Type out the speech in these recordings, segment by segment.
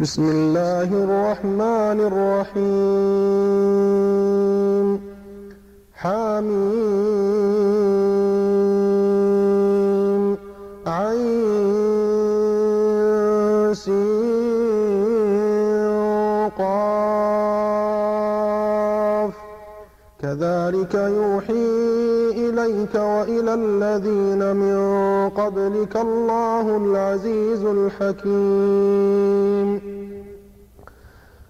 بسم الله الرحمن الرحيم حميم عين سين كذلك يوحي إليك وإلى الذين من قبلك الله العزيز الحكيم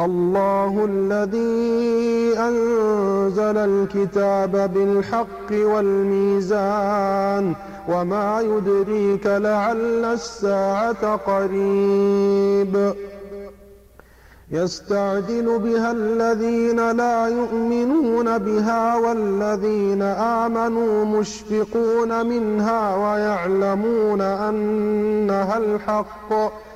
الله الذي أنزل الكتاب بالحق والميزان وما يدريك لعل الساعة قريب يستعجل بها الذين لا يؤمنون بها والذين آمنوا مشفقون منها ويعلمون أنها الحق ويعلمون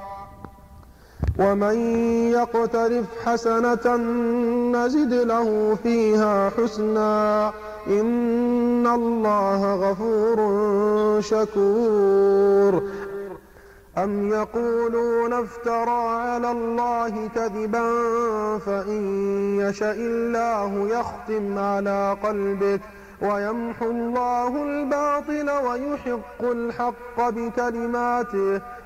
ومن يقترف حسنة نزد له فيها حسنا. إن الله غفور شكور. أم يقولون افترى على الله كذبا فإن يشأ الله يختم على قلبك ويمحو الله الباطل ويحق الحق بكلماته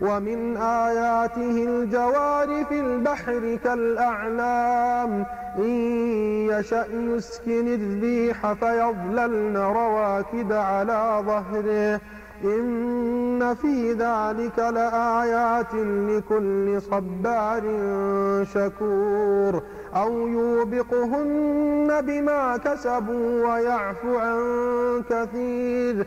ومن آياته الجوار في البحر كالأعلام. إن يشأ يسكن الريح فيظللن رواكد على ظهره. إن في ذلك لآيات لكل صبار شكور. أو يوبقهن بما كسبوا ويعفو عن كثير.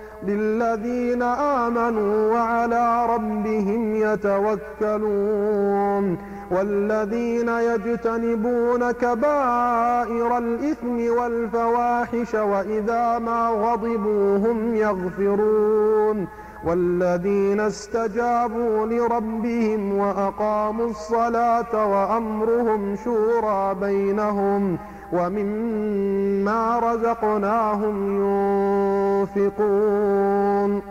للذين آمنوا وعلى ربهم يتوكلون والذين يجتنبون كبائر الإثم والفواحش وإذا ما غضبوا هم يغفرون والذين استجابوا لربهم وأقاموا الصلاة وأمرهم شورى بينهم ومما رزقناهم ينفقون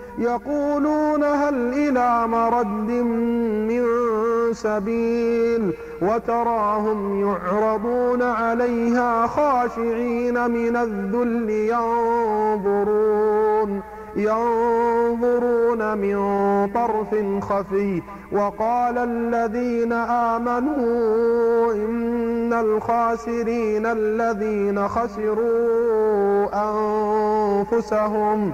يقولون هل إلى مرد من سبيل وتراهم يعرضون عليها خاشعين من الذل ينظرون ينظرون من طرف خفي وقال الذين آمنوا إن الخاسرين الذين خسروا أنفسهم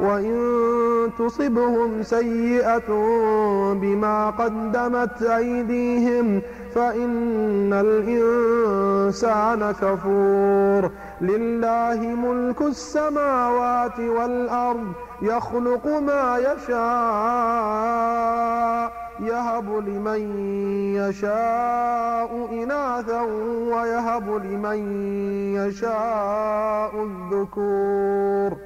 وإن تصبهم سيئة بما قدمت أيديهم فإن الإنسان كفور لله ملك السماوات والأرض يخلق ما يشاء يهب لمن يشاء إناثا ويهب لمن يشاء الذكور